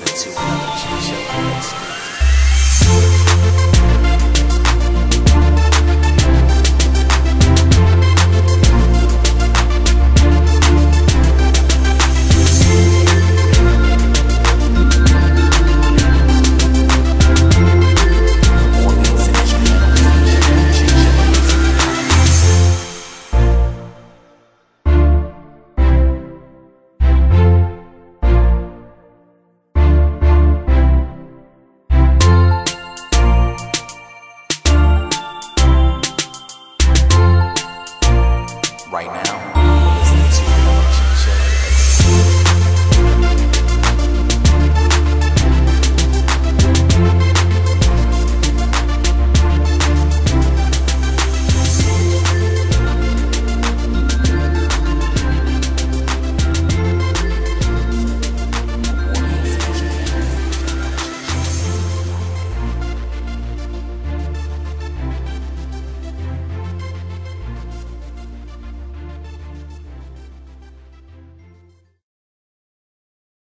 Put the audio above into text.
listening to another G Show.